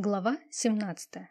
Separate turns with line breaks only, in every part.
Глава 17.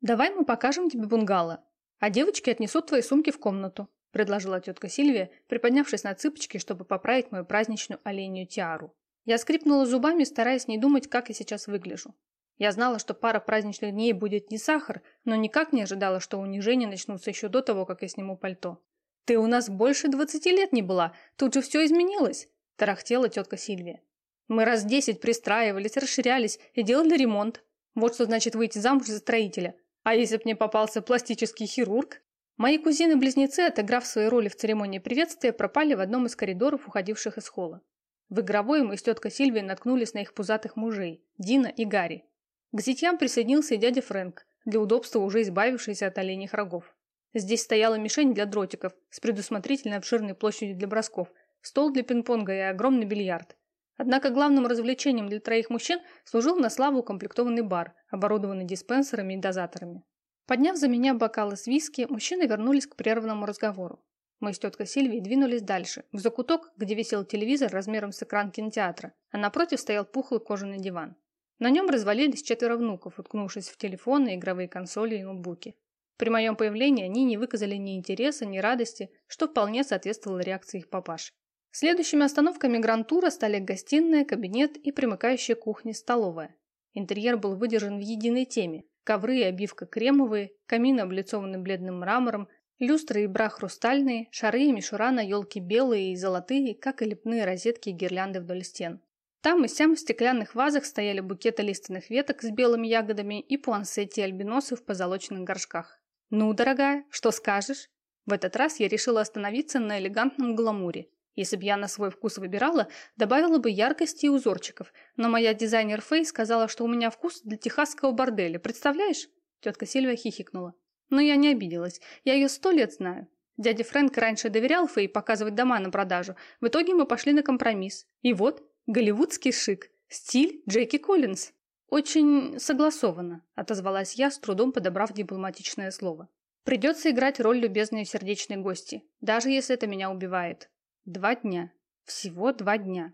«Давай мы покажем тебе бунгало, а девочки отнесут твои сумки в комнату», предложила тетка Сильвия, приподнявшись на цыпочки, чтобы поправить мою праздничную оленью тиару. Я скрипнула зубами, стараясь не думать, как я сейчас выгляжу. Я знала, что пара праздничных дней будет не сахар, но никак не ожидала, что унижения начнутся еще до того, как я сниму пальто. «Ты у нас больше двадцати лет не была, тут же все изменилось», тарахтела тетка Сильвия. Мы раз десять пристраивались, расширялись и делали ремонт. Вот что значит выйти замуж за строителя. А если б мне попался пластический хирург? Мои кузины-близнецы, отыграв свои роли в церемонии приветствия, пропали в одном из коридоров, уходивших из холла. В игровой мы с теткой Сильвией наткнулись на их пузатых мужей, Дина и Гарри. К зятьям присоединился и дядя Фрэнк, для удобства уже избавившийся от оленьих рогов. Здесь стояла мишень для дротиков с предусмотрительно обширной площадью для бросков, стол для пинг-понга и огромный бильярд. Однако главным развлечением для троих мужчин служил на славу укомплектованный бар, оборудованный диспенсерами и дозаторами. Подняв за меня бокалы с виски, мужчины вернулись к прерванному разговору. Мы с теткой Сильвией двинулись дальше, в закуток, где висел телевизор размером с экран кинотеатра, а напротив стоял пухлый кожаный диван. На нем развалились четверо внуков, уткнувшись в телефоны, игровые консоли и ноутбуки. При моем появлении они не выказали ни интереса, ни радости, что вполне соответствовало реакции их папаш. Следующими остановками грантура стали гостиная, кабинет и примыкающая кухня-столовая. Интерьер был выдержан в единой теме. Ковры и обивка кремовые, камин облицованный бледным мрамором, люстры и бра хрустальные, шары и мишура на елке белые и золотые, как и лепные розетки и гирлянды вдоль стен. Там и сям в стеклянных вазах стояли букеты лиственных веток с белыми ягодами и пуансетти альбиносы в позолоченных горшках. «Ну, дорогая, что скажешь?» В этот раз я решила остановиться на элегантном гламуре, если бы я на свой вкус выбирала, добавила бы яркости и узорчиков, но моя дизайнер Фэй сказала, что у меня вкус для техасского борделя, представляешь? Тетка Сильвия хихикнула. Но я не обиделась, я ее сто лет знаю. Дядя Фрэнк раньше доверял Фэй показывать дома на продажу, в итоге мы пошли на компромисс. И вот, голливудский шик, стиль Джеки Коллинз. Очень согласованно, отозвалась я, с трудом подобрав дипломатичное слово. Придется играть роль любезной и сердечной гости, даже если это меня убивает. Два дня. Всего два дня.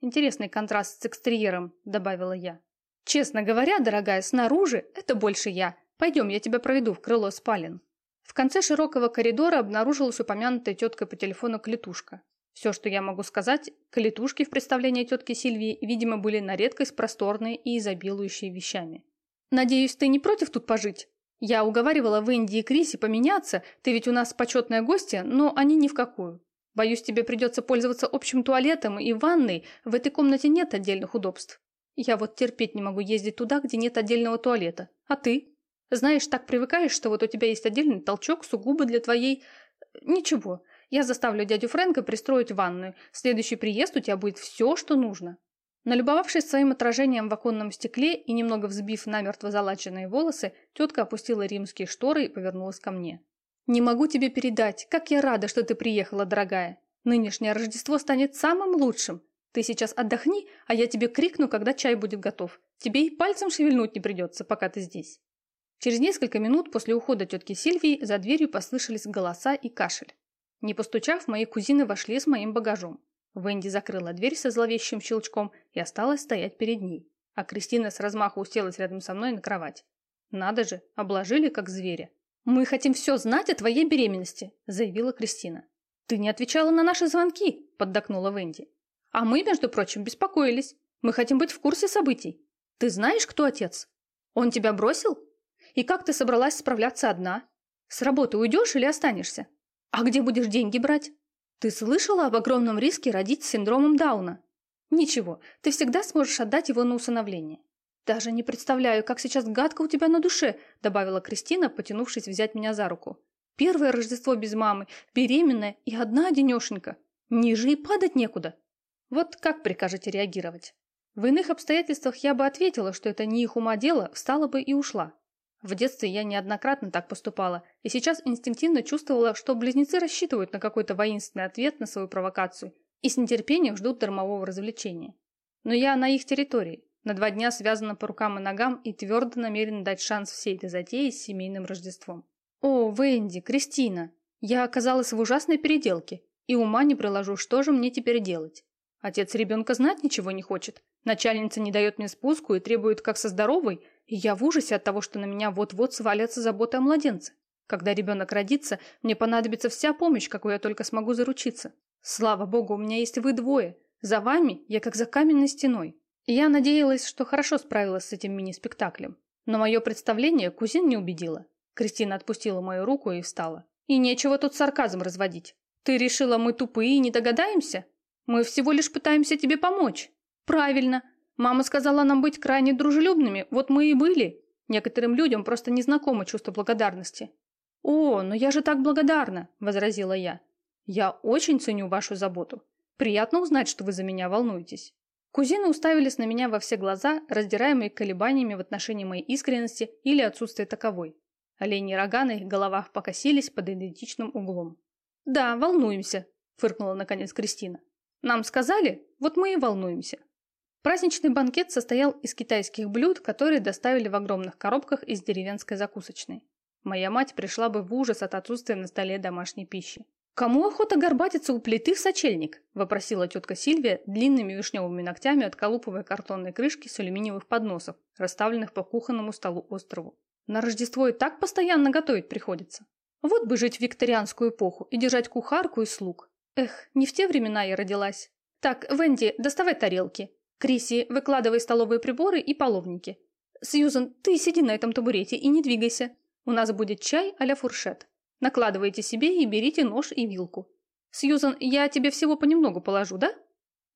Интересный контраст с экстерьером, добавила я. Честно говоря, дорогая, снаружи это больше я. Пойдем, я тебя проведу в крыло спален. В конце широкого коридора обнаружилась упомянутая теткой по телефону клетушка. Все, что я могу сказать, клетушки в представлении тетки Сильвии, видимо, были на редкость просторные и изобилующие вещами. «Надеюсь, ты не против тут пожить?» Я уговаривала в Индии и Крисе поменяться, ты ведь у нас почетная гостья, но они ни в какую. Боюсь, тебе придется пользоваться общим туалетом и ванной. В этой комнате нет отдельных удобств. Я вот терпеть не могу ездить туда, где нет отдельного туалета. А ты? Знаешь, так привыкаешь, что вот у тебя есть отдельный толчок сугубо для твоей... Ничего, я заставлю дядю Фрэнка пристроить ванную. В следующий приезд у тебя будет все, что нужно. Налюбовавшись своим отражением в оконном стекле и немного взбив намертво залаченные волосы, тетка опустила римские шторы и повернулась ко мне. «Не могу тебе передать, как я рада, что ты приехала, дорогая. Нынешнее Рождество станет самым лучшим. Ты сейчас отдохни, а я тебе крикну, когда чай будет готов. Тебе и пальцем шевельнуть не придется, пока ты здесь». Через несколько минут после ухода тетки Сильвии за дверью послышались голоса и кашель. Не постучав, мои кузины вошли с моим багажом. Венди закрыла дверь со зловещим щелчком и осталась стоять перед ней. А Кристина с размаху уселась рядом со мной на кровать. Надо же, обложили как зверя. «Мы хотим все знать о твоей беременности», – заявила Кристина. «Ты не отвечала на наши звонки», – поддакнула Венди. «А мы, между прочим, беспокоились. Мы хотим быть в курсе событий. Ты знаешь, кто отец? Он тебя бросил? И как ты собралась справляться одна? С работы уйдешь или останешься? А где будешь деньги брать? Ты слышала об огромном риске родить с синдромом Дауна? Ничего, ты всегда сможешь отдать его на усыновление. «Даже не представляю, как сейчас гадко у тебя на душе», добавила Кристина, потянувшись взять меня за руку. «Первое Рождество без мамы, беременная и одна одинешенька. Ниже и падать некуда». Вот как прикажете реагировать? В иных обстоятельствах я бы ответила, что это не их ума дело, встала бы и ушла. В детстве я неоднократно так поступала, и сейчас инстинктивно чувствовала, что близнецы рассчитывают на какой-то воинственный ответ на свою провокацию и с нетерпением ждут дармового развлечения. Но я на их территории, на два дня связана по рукам и ногам и твердо намерена дать шанс всей этой затее с семейным Рождеством. О, Венди, Кристина, я оказалась в ужасной переделке, и ума не приложу, что же мне теперь делать. Отец ребенка знать ничего не хочет. Начальница не дает мне спуску и требует как со здоровой, и я в ужасе от того, что на меня вот-вот свалятся заботы о младенце. Когда ребенок родится, мне понадобится вся помощь, какую я только смогу заручиться. Слава богу, у меня есть вы двое. За вами я как за каменной стеной. Я надеялась, что хорошо справилась с этим мини-спектаклем. Но мое представление кузин не убедило. Кристина отпустила мою руку и встала. И нечего тут сарказм разводить. Ты решила, мы тупые и не догадаемся? Мы всего лишь пытаемся тебе помочь. Правильно. Мама сказала нам быть крайне дружелюбными, вот мы и были. Некоторым людям просто не знакомо чувство благодарности. «О, но я же так благодарна!» – возразила я. «Я очень ценю вашу заботу. Приятно узнать, что вы за меня волнуетесь». Кузины уставились на меня во все глаза, раздираемые колебаниями в отношении моей искренности или отсутствия таковой. Олени рога на их головах покосились под идентичным углом. «Да, волнуемся», – фыркнула наконец Кристина. «Нам сказали, вот мы и волнуемся». Праздничный банкет состоял из китайских блюд, которые доставили в огромных коробках из деревенской закусочной. Моя мать пришла бы в ужас от отсутствия на столе домашней пищи. «Кому охота горбатиться у плиты в сочельник?» – вопросила тетка Сильвия, длинными вишневыми ногтями отколупывая картонные крышки с алюминиевых подносов, расставленных по кухонному столу острову. «На Рождество и так постоянно готовить приходится. Вот бы жить в викторианскую эпоху и держать кухарку и слуг. Эх, не в те времена я родилась. Так, Венди, доставай тарелки. Криси, выкладывай столовые приборы и половники. Сьюзен, ты сиди на этом табурете и не двигайся. У нас будет чай а-ля фуршет. Накладывайте себе и берите нож и вилку. Сьюзан, я тебе всего понемногу положу, да?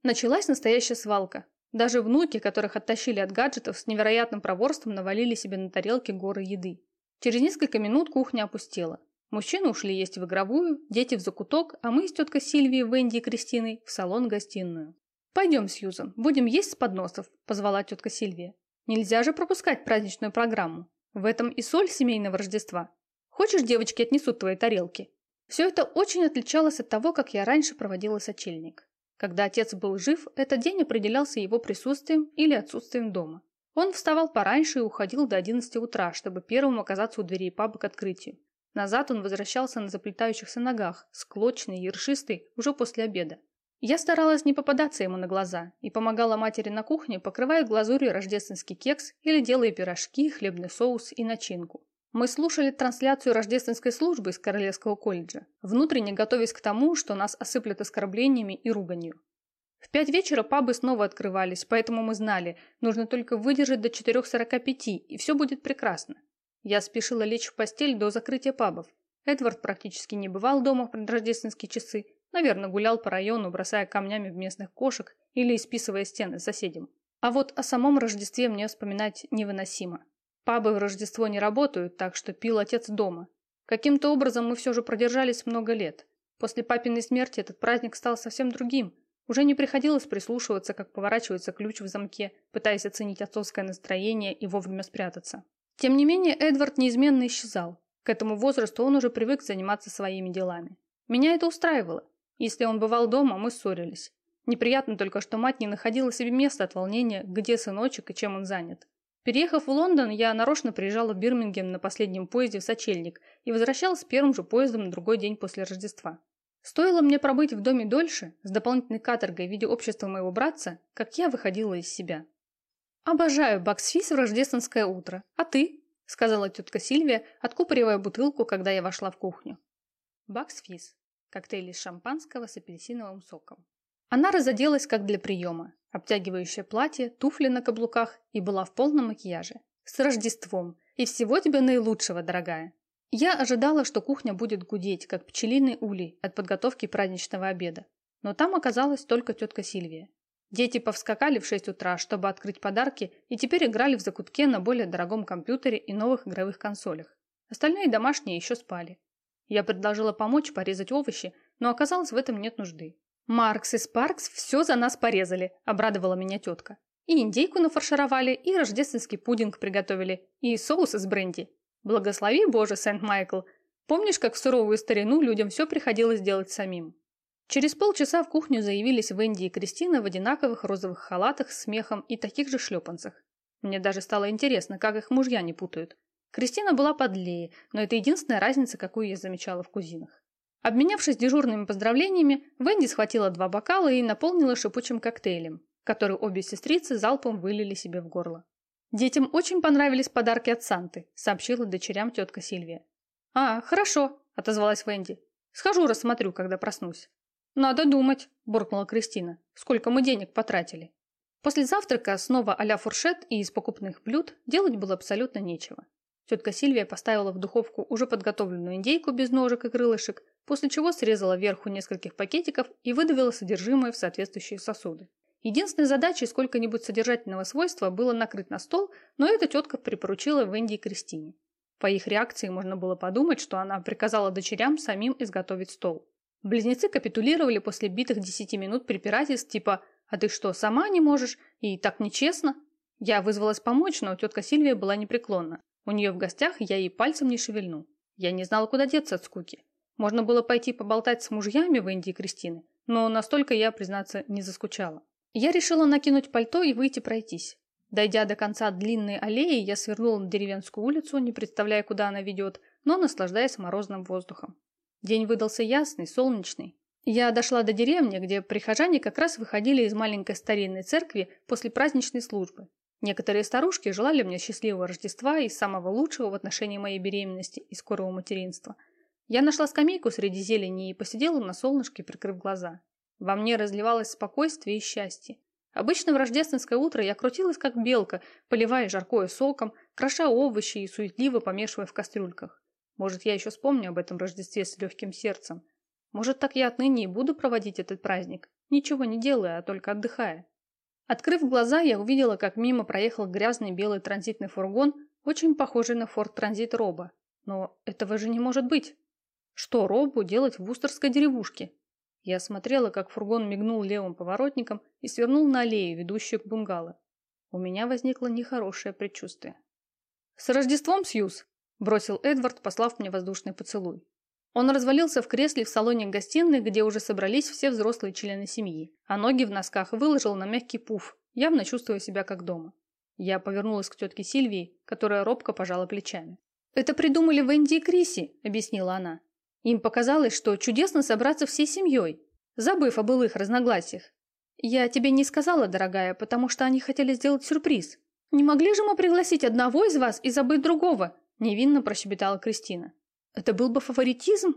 Началась настоящая свалка. Даже внуки, которых оттащили от гаджетов, с невероятным проворством навалили себе на тарелки горы еды. Через несколько минут кухня опустела. Мужчины ушли есть в игровую, дети в закуток, а мы с теткой Сильвией, Венди и Кристиной в салон-гостиную. «Пойдем, Сьюзан, будем есть с подносов», – позвала тетка Сильвия. «Нельзя же пропускать праздничную программу. В этом и соль семейного Рождества. Хочешь, девочки отнесут твои тарелки? Все это очень отличалось от того, как я раньше проводила сочельник. Когда отец был жив, этот день определялся его присутствием или отсутствием дома. Он вставал пораньше и уходил до 11 утра, чтобы первым оказаться у дверей паба к открытию. Назад он возвращался на заплетающихся ногах, склочный, ершистый, уже после обеда. Я старалась не попадаться ему на глаза и помогала матери на кухне, покрывая глазурью рождественский кекс или делая пирожки, хлебный соус и начинку. Мы слушали трансляцию рождественской службы из Королевского колледжа, внутренне готовясь к тому, что нас осыплют оскорблениями и руганью. В пять вечера пабы снова открывались, поэтому мы знали, нужно только выдержать до 4.45, и все будет прекрасно. Я спешила лечь в постель до закрытия пабов. Эдвард практически не бывал дома в предрождественские часы, Наверное, гулял по району, бросая камнями в местных кошек или исписывая стены соседям. А вот о самом Рождестве мне вспоминать невыносимо. Пабы в Рождество не работают, так что пил отец дома. Каким-то образом мы все же продержались много лет. После папиной смерти этот праздник стал совсем другим. Уже не приходилось прислушиваться, как поворачивается ключ в замке, пытаясь оценить отцовское настроение и вовремя спрятаться. Тем не менее, Эдвард неизменно исчезал. К этому возрасту он уже привык заниматься своими делами. Меня это устраивало. Если он бывал дома, мы ссорились. Неприятно только, что мать не находила себе места от волнения, где сыночек и чем он занят. Переехав в Лондон, я нарочно приезжала в Бирмингем на последнем поезде в Сочельник и возвращалась первым же поездом на другой день после Рождества. Стоило мне пробыть в доме дольше, с дополнительной каторгой в виде общества моего братца, как я выходила из себя. «Обожаю баксфис в рождественское утро. А ты?» – сказала тетка Сильвия, откупоривая бутылку, когда я вошла в кухню. Баксфис коктейль из шампанского с апельсиновым соком. Она разоделась как для приема, обтягивающее платье, туфли на каблуках и была в полном макияже. С Рождеством! И всего тебе наилучшего, дорогая! Я ожидала, что кухня будет гудеть, как пчелиный улей от подготовки праздничного обеда. Но там оказалась только тетка Сильвия. Дети повскакали в 6 утра, чтобы открыть подарки, и теперь играли в закутке на более дорогом компьютере и новых игровых консолях. Остальные домашние еще спали. Я предложила помочь порезать овощи, но оказалось в этом нет нужды. «Маркс и Спаркс все за нас порезали», – обрадовала меня тетка. «И индейку нафаршировали, и рождественский пудинг приготовили, и соус из бренди. Благослови Боже, Сент-Майкл. Помнишь, как в суровую старину людям все приходилось делать самим?» Через полчаса в кухню заявились Венди и Кристина в одинаковых розовых халатах с смехом и таких же шлепанцах. Мне даже стало интересно, как их мужья не путают. Кристина была подлее, но это единственная разница, какую я замечала в кузинах. Обменявшись дежурными поздравлениями, Венди схватила два бокала и наполнила шипучим коктейлем, который обе сестрицы залпом вылили себе в горло. Детям очень понравились подарки от Санты, сообщила дочерям тетка Сильвия. А, хорошо, отозвалась Венди. Схожу, рассмотрю, когда проснусь. Надо думать, буркнула Кристина. Сколько мы денег потратили? После завтрака снова а фуршет и из покупных блюд делать было абсолютно нечего. Тетка Сильвия поставила в духовку уже подготовленную индейку без ножек и крылышек, после чего срезала верху нескольких пакетиков и выдавила содержимое в соответствующие сосуды. Единственной задачей сколько-нибудь содержательного свойства было накрыть на стол, но эта тетка припоручила Венди и Кристине. По их реакции можно было подумать, что она приказала дочерям самим изготовить стол. Близнецы капитулировали после битых десяти минут препирательств типа «А ты что, сама не можешь? И так нечестно?» Я вызвалась помочь, но тетка Сильвия была непреклонна. У нее в гостях я ей пальцем не шевельну. Я не знала, куда деться от скуки. Можно было пойти поболтать с мужьями в Индии Кристины, но настолько я, признаться, не заскучала. Я решила накинуть пальто и выйти пройтись. Дойдя до конца длинной аллеи, я свернула на деревенскую улицу, не представляя, куда она ведет, но наслаждаясь морозным воздухом. День выдался ясный, солнечный. Я дошла до деревни, где прихожане как раз выходили из маленькой старинной церкви после праздничной службы. Некоторые старушки желали мне счастливого Рождества и самого лучшего в отношении моей беременности и скорого материнства. Я нашла скамейку среди зелени и посидела на солнышке, прикрыв глаза. Во мне разливалось спокойствие и счастье. Обычно в рождественское утро я крутилась как белка, поливая жаркое соком, кроша овощи и суетливо помешивая в кастрюльках. Может, я еще вспомню об этом Рождестве с легким сердцем. Может, так я отныне и буду проводить этот праздник, ничего не делая, а только отдыхая. Открыв глаза, я увидела, как мимо проехал грязный белый транзитный фургон, очень похожий на Форд Транзит Роба. Но этого же не может быть. Что Робу делать в Устерской деревушке? Я смотрела, как фургон мигнул левым поворотником и свернул на аллею, ведущую к бунгало. У меня возникло нехорошее предчувствие. «С Рождеством, Сьюз!» – бросил Эдвард, послав мне воздушный поцелуй. Он развалился в кресле в салоне гостиной, где уже собрались все взрослые члены семьи, а ноги в носках выложил на мягкий пуф, явно чувствуя себя как дома. Я повернулась к тетке Сильвии, которая робко пожала плечами. «Это придумали Венди и Криси», — объяснила она. «Им показалось, что чудесно собраться всей семьей, забыв о былых разногласиях. Я тебе не сказала, дорогая, потому что они хотели сделать сюрприз. Не могли же мы пригласить одного из вас и забыть другого?» — невинно прощебетала Кристина. Это был бы фаворитизм?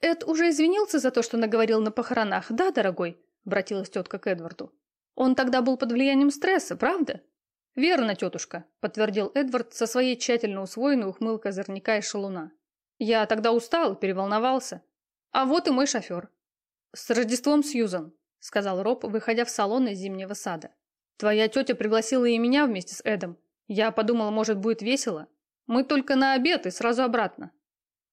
Эд уже извинился за то, что наговорил на похоронах, да, дорогой? Обратилась тетка к Эдварду. Он тогда был под влиянием стресса, правда? Верно, тетушка, подтвердил Эдвард со своей тщательно усвоенной ухмылкой озорника и шалуна. Я тогда устал, переволновался. А вот и мой шофер. С Рождеством, Сьюзан, сказал Роб, выходя в салон из зимнего сада. Твоя тетя пригласила и меня вместе с Эдом. Я подумал, может, будет весело. Мы только на обед и сразу обратно.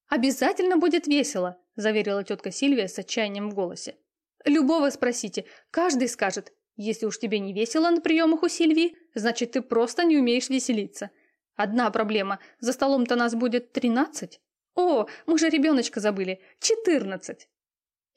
«Обязательно будет весело», – заверила тетка Сильвия с отчаянием в голосе. «Любого спросите, каждый скажет. Если уж тебе не весело на приемах у Сильвии, значит, ты просто не умеешь веселиться. Одна проблема – за столом-то нас будет тринадцать. О, мы же ребеночка забыли, четырнадцать!»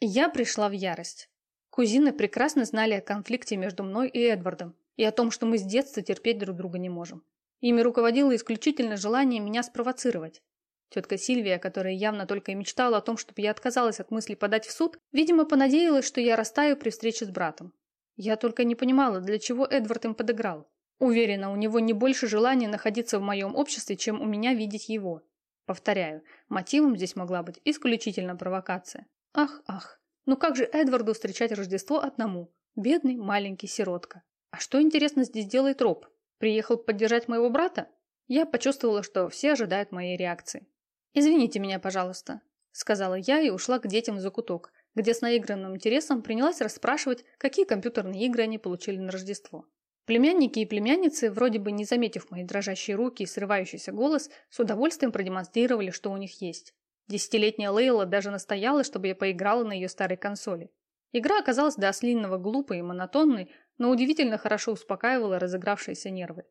Я пришла в ярость. Кузины прекрасно знали о конфликте между мной и Эдвардом и о том, что мы с детства терпеть друг друга не можем. Ими руководило исключительно желание меня спровоцировать. Тетка Сильвия, которая явно только и мечтала о том, чтобы я отказалась от мысли подать в суд, видимо, понадеялась, что я растаю при встрече с братом. Я только не понимала, для чего Эдвард им подыграл. Уверена, у него не больше желания находиться в моем обществе, чем у меня видеть его. Повторяю, мотивом здесь могла быть исключительно провокация. Ах, ах, ну как же Эдварду встречать Рождество одному? Бедный маленький сиротка. А что, интересно, здесь делает Роб? Приехал поддержать моего брата? Я почувствовала, что все ожидают моей реакции. «Извините меня, пожалуйста», — сказала я и ушла к детям в закуток, где с наигранным интересом принялась расспрашивать, какие компьютерные игры они получили на Рождество. Племянники и племянницы, вроде бы не заметив мои дрожащие руки и срывающийся голос, с удовольствием продемонстрировали, что у них есть. Десятилетняя Лейла даже настояла, чтобы я поиграла на ее старой консоли. Игра оказалась до ослинного глупой и монотонной, но удивительно хорошо успокаивала разыгравшиеся нервы.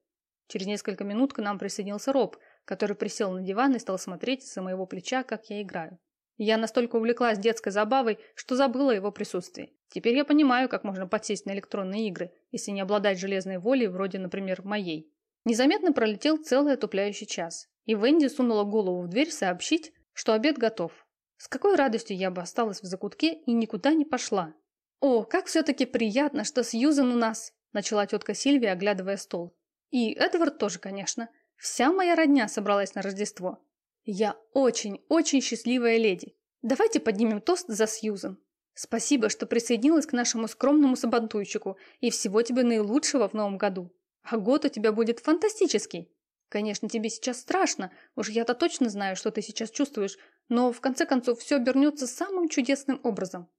Через несколько минут к нам присоединился Роб, который присел на диван и стал смотреть из-за моего плеча, как я играю. Я настолько увлеклась детской забавой, что забыла его присутствии. Теперь я понимаю, как можно подсесть на электронные игры, если не обладать железной волей, вроде, например, моей. Незаметно пролетел целый отупляющий час, и Венди сунула голову в дверь сообщить, что обед готов. С какой радостью я бы осталась в закутке и никуда не пошла. «О, как все-таки приятно, что Сьюзен у нас!» – начала тетка Сильвия, оглядывая стол. И Эдвард тоже, конечно. Вся моя родня собралась на Рождество. Я очень-очень счастливая леди. Давайте поднимем тост за Сьюзен. Спасибо, что присоединилась к нашему скромному сабантуйчику, и всего тебе наилучшего в новом году. А год у тебя будет фантастический. Конечно, тебе сейчас страшно, уж я-то точно знаю, что ты сейчас чувствуешь, но в конце концов все обернется самым чудесным образом.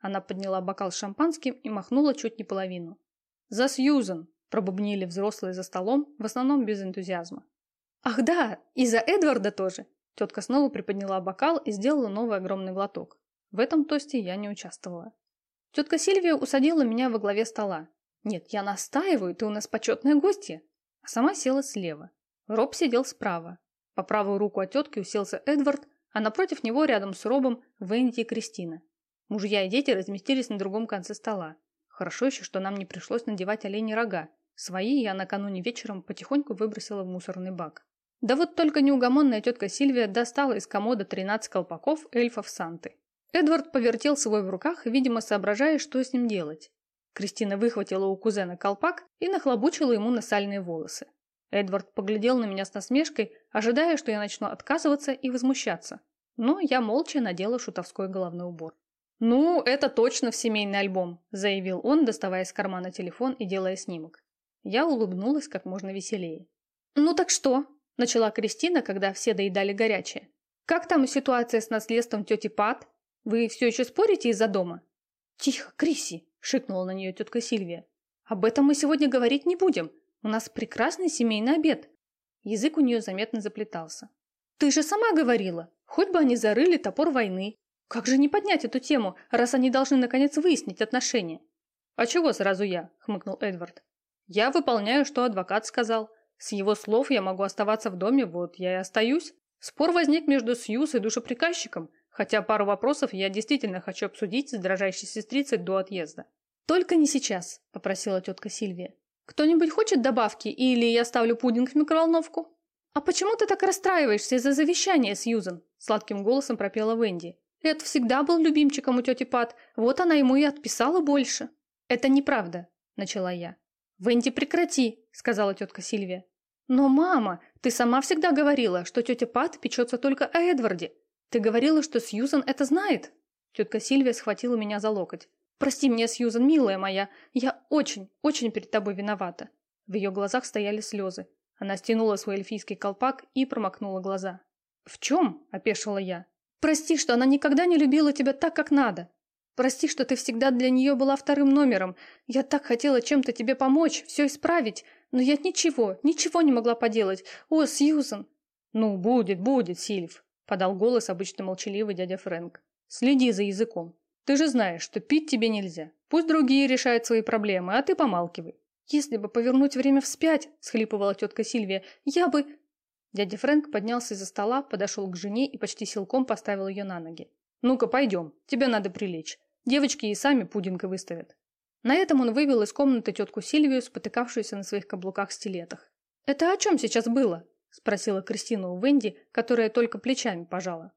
Она подняла бокал с шампанским и махнула чуть не половину. «За Сьюзен!» – пробубнили взрослые за столом, в основном без энтузиазма. «Ах да, и за Эдварда тоже!» Тетка снова приподняла бокал и сделала новый огромный глоток. В этом тосте я не участвовала. Тетка Сильвия усадила меня во главе стола. Нет, я настаиваю, ты у нас почетная гостья. А сама села слева. Роб сидел справа. По правую руку от тетки уселся Эдвард, а напротив него рядом с Робом Венди и Кристина. Мужья и дети разместились на другом конце стола. Хорошо еще, что нам не пришлось надевать оленьи рога. Свои я накануне вечером потихоньку выбросила в мусорный бак. Да вот только неугомонная тетка Сильвия достала из комода 13 колпаков эльфов Санты. Эдвард повертел свой в руках, видимо, соображая, что с ним делать. Кристина выхватила у кузена колпак и нахлобучила ему на сальные волосы. Эдвард поглядел на меня с насмешкой, ожидая, что я начну отказываться и возмущаться. Но я молча надела шутовской головной убор. «Ну, это точно в семейный альбом», – заявил он, доставая из кармана телефон и делая снимок. Я улыбнулась как можно веселее. «Ну так что?» – начала Кристина, когда все доедали горячее. «Как там ситуация с наследством тети Пат? Вы все еще спорите из-за дома?» «Тихо, Криси!» – шикнула на нее тетка Сильвия. «Об этом мы сегодня говорить не будем. У нас прекрасный семейный обед. Язык у нее заметно заплетался. Ты же сама говорила, хоть бы они зарыли топор войны. Как же не поднять эту тему, раз они должны наконец выяснить отношения? А чего сразу я? хмыкнул Эдвард. Я выполняю, что адвокат сказал. С его слов я могу оставаться в доме, вот я и остаюсь. Спор возник между Сьюз и душеприказчиком, хотя пару вопросов я действительно хочу обсудить с дрожащей сестрицей до отъезда. «Только не сейчас», – попросила тетка Сильвия. «Кто-нибудь хочет добавки или я ставлю пудинг в микроволновку?» «А почему ты так расстраиваешься из-за завещания, Сьюзен?» Сладким голосом пропела Венди. «Эд всегда был любимчиком у тети Пат, вот она ему и отписала больше». «Это неправда», – начала я. «Венди, прекрати», – сказала тетка Сильвия. «Но, мама, ты сама всегда говорила, что тетя Пат печется только о Эдварде. Ты говорила, что Сьюзан это знает». Тетка Сильвия схватила меня за локоть. Прости меня, Сьюзан, милая моя, я очень, очень перед тобой виновата. В ее глазах стояли слезы. Она стянула свой эльфийский колпак и промокнула глаза. «В чем?» – опешила я. «Прости, что она никогда не любила тебя так, как надо. Прости, что ты всегда для нее была вторым номером. Я так хотела чем-то тебе помочь, все исправить, но я ничего, ничего не могла поделать. О, Сьюзан!» «Ну, будет, будет, Сильв», – подал голос обычно молчаливый дядя Фрэнк. «Следи за языком. Ты же знаешь, что пить тебе нельзя. Пусть другие решают свои проблемы, а ты помалкивай. Если бы повернуть время вспять, схлипывала тетка Сильвия, я бы... Дядя Фрэнк поднялся из-за стола, подошел к жене и почти силком поставил ее на ноги. «Ну-ка, пойдем, тебе надо прилечь. Девочки и сами пудинга выставят». На этом он вывел из комнаты тетку Сильвию, спотыкавшуюся на своих каблуках-стилетах. «Это о чем сейчас было?» – спросила Кристина у Венди, которая только плечами пожала.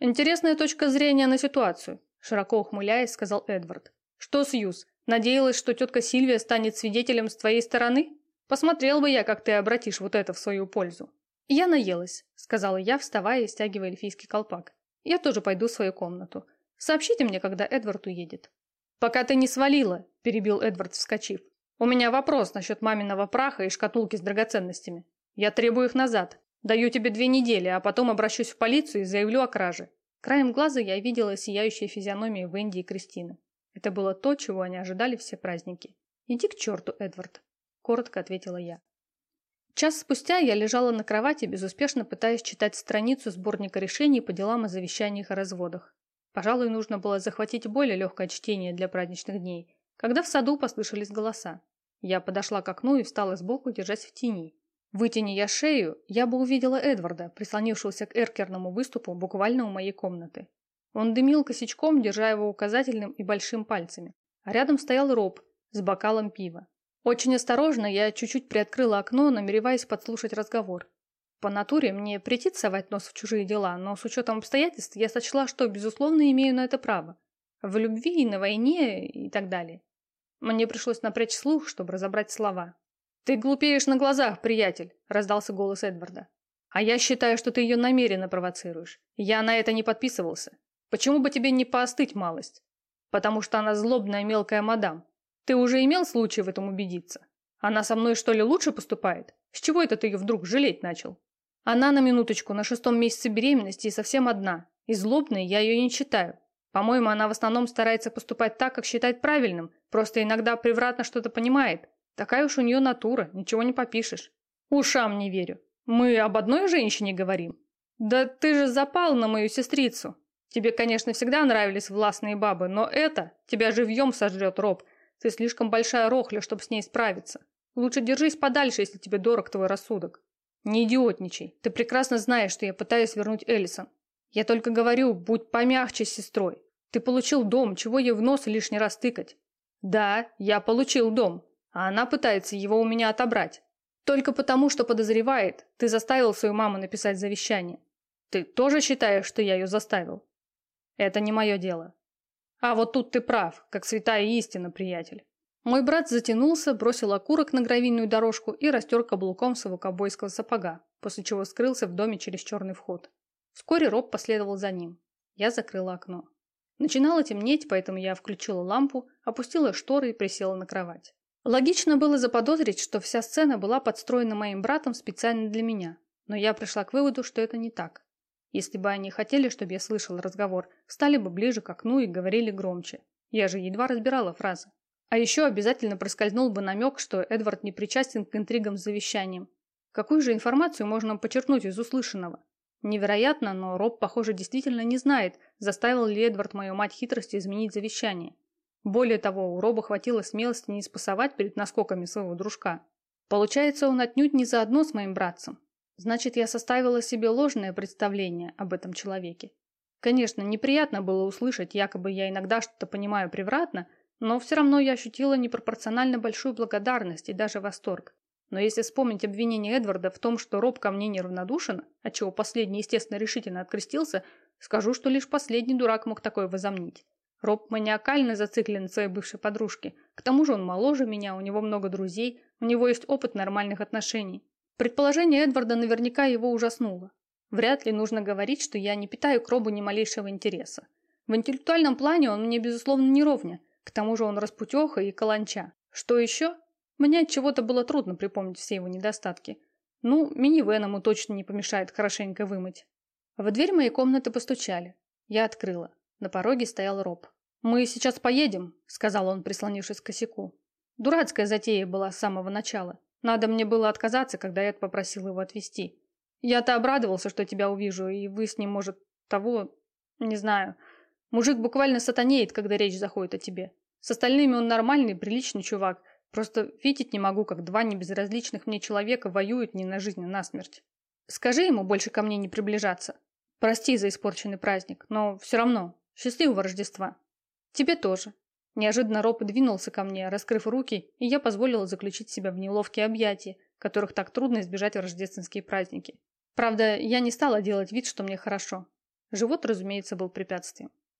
«Интересная точка зрения на ситуацию. Широко ухмыляясь, сказал Эдвард. Что, Сьюз, надеялась, что тетка Сильвия станет свидетелем с твоей стороны? Посмотрел бы я, как ты обратишь вот это в свою пользу. Я наелась, сказала я, вставая и стягивая эльфийский колпак. Я тоже пойду в свою комнату. Сообщите мне, когда Эдвард уедет. Пока ты не свалила, перебил Эдвард, вскочив. У меня вопрос насчет маминого праха и шкатулки с драгоценностями. Я требую их назад. Даю тебе две недели, а потом обращусь в полицию и заявлю о краже. Краем глаза я видела сияющие физиономии Венди и Кристины. Это было то, чего они ожидали все праздники. «Иди к черту, Эдвард», – коротко ответила я. Час спустя я лежала на кровати, безуспешно пытаясь читать страницу сборника решений по делам о завещаниях и разводах. Пожалуй, нужно было захватить более легкое чтение для праздничных дней, когда в саду послышались голоса. Я подошла к окну и встала сбоку, держась в тени. Вытяни я шею, я бы увидела Эдварда, прислонившегося к эркерному выступу буквально у моей комнаты. Он дымил косячком, держа его указательным и большим пальцами. А рядом стоял Роб с бокалом пива. Очень осторожно я чуть-чуть приоткрыла окно, намереваясь подслушать разговор. По натуре мне претит совать нос в чужие дела, но с учетом обстоятельств я сочла, что, безусловно, имею на это право. В любви, на войне и так далее. Мне пришлось напрячь слух, чтобы разобрать слова. «Ты глупеешь на глазах, приятель», – раздался голос Эдварда. «А я считаю, что ты ее намеренно провоцируешь. Я на это не подписывался. Почему бы тебе не поостыть малость? Потому что она злобная мелкая мадам. Ты уже имел случай в этом убедиться? Она со мной, что ли, лучше поступает? С чего это ты ее вдруг жалеть начал? Она на минуточку на шестом месяце беременности и совсем одна. И злобной я ее не считаю. По-моему, она в основном старается поступать так, как считает правильным, просто иногда превратно что-то понимает. Такая уж у нее натура, ничего не попишешь. Ушам не верю. Мы об одной женщине говорим. Да ты же запал на мою сестрицу. Тебе, конечно, всегда нравились властные бабы, но это тебя живьем сожрет, Роб. Ты слишком большая рохля, чтобы с ней справиться. Лучше держись подальше, если тебе дорог твой рассудок. Не идиотничай. Ты прекрасно знаешь, что я пытаюсь вернуть Эллисон. Я только говорю, будь помягче с сестрой. Ты получил дом, чего ей в нос лишний раз тыкать? Да, я получил дом, а она пытается его у меня отобрать. Только потому, что подозревает, ты заставил свою маму написать завещание. Ты тоже считаешь, что я ее заставил? Это не мое дело. А вот тут ты прав, как святая истина, приятель. Мой брат затянулся, бросил окурок на гравийную дорожку и растер каблуком своего ковбойского сапога, после чего скрылся в доме через черный вход. Вскоре Роб последовал за ним. Я закрыла окно. Начинало темнеть, поэтому я включила лампу, опустила шторы и присела на кровать. Логично было заподозрить, что вся сцена была подстроена моим братом специально для меня, но я пришла к выводу, что это не так. Если бы они хотели, чтобы я слышал разговор, стали бы ближе к окну и говорили громче. Я же едва разбирала фразы. А еще обязательно проскользнул бы намек, что Эдвард не причастен к интригам с завещанием. Какую же информацию можно почерпнуть из услышанного? Невероятно, но Роб, похоже, действительно не знает, заставил ли Эдвард мою мать хитрости изменить завещание. Более того, у Роба хватило смелости не спасовать перед наскоками своего дружка. Получается, он отнюдь не заодно с моим братцем. Значит, я составила себе ложное представление об этом человеке. Конечно, неприятно было услышать, якобы я иногда что-то понимаю превратно, но все равно я ощутила непропорционально большую благодарность и даже восторг. Но если вспомнить обвинение Эдварда в том, что Роб ко мне неравнодушен, отчего последний, естественно, решительно открестился, скажу, что лишь последний дурак мог такое возомнить. Роб маниакально зациклен на своей бывшей подружке. К тому же он моложе меня, у него много друзей, у него есть опыт нормальных отношений. Предположение Эдварда наверняка его ужаснуло. Вряд ли нужно говорить, что я не питаю к Робу ни малейшего интереса. В интеллектуальном плане он мне, безусловно, не ровня, к тому же он распутеха и каланча. Что еще? Мне от чего-то было трудно припомнить все его недостатки. Ну, минивэн ему точно не помешает хорошенько вымыть. В дверь моей комнаты постучали. Я открыла. На пороге стоял Роб. «Мы сейчас поедем», — сказал он, прислонившись к косяку. Дурацкая затея была с самого начала. Надо мне было отказаться, когда Эд попросил его отвезти. Я-то обрадовался, что тебя увижу, и вы с ним, может, того... Не знаю. Мужик буквально сатанеет, когда речь заходит о тебе. С остальными он нормальный, приличный чувак. Просто видеть не могу, как два небезразличных мне человека воюют не на жизнь, а на смерть. Скажи ему больше ко мне не приближаться. Прости за испорченный праздник, но все равно. Счастливого Рождества. Тебе тоже. Неожиданно Роб двинулся ко мне, раскрыв руки, и я позволила заключить себя в неловкие объятия, которых так трудно избежать в рождественские праздники. Правда, я не стала делать вид, что мне хорошо. Живот, разумеется, был препятствием.